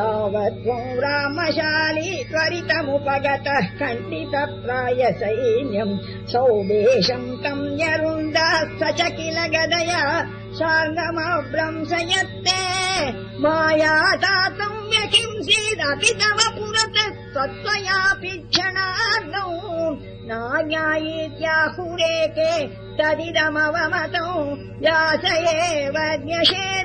म् रामशाली त्वरितमुपगतः कण्ठित प्रायसैन्यम् सौदेशम् तम् यरुन्दा स च किल गदया सार्धमाभ्रंशयत्ते माया दातुम् व्यकिंसीदपि तव पुरतः त्वत्त्वयापि क्षणार्दौ नान्यायीत्याहुरेके तदिदमवमतौ। व्यास एव ज्ञषे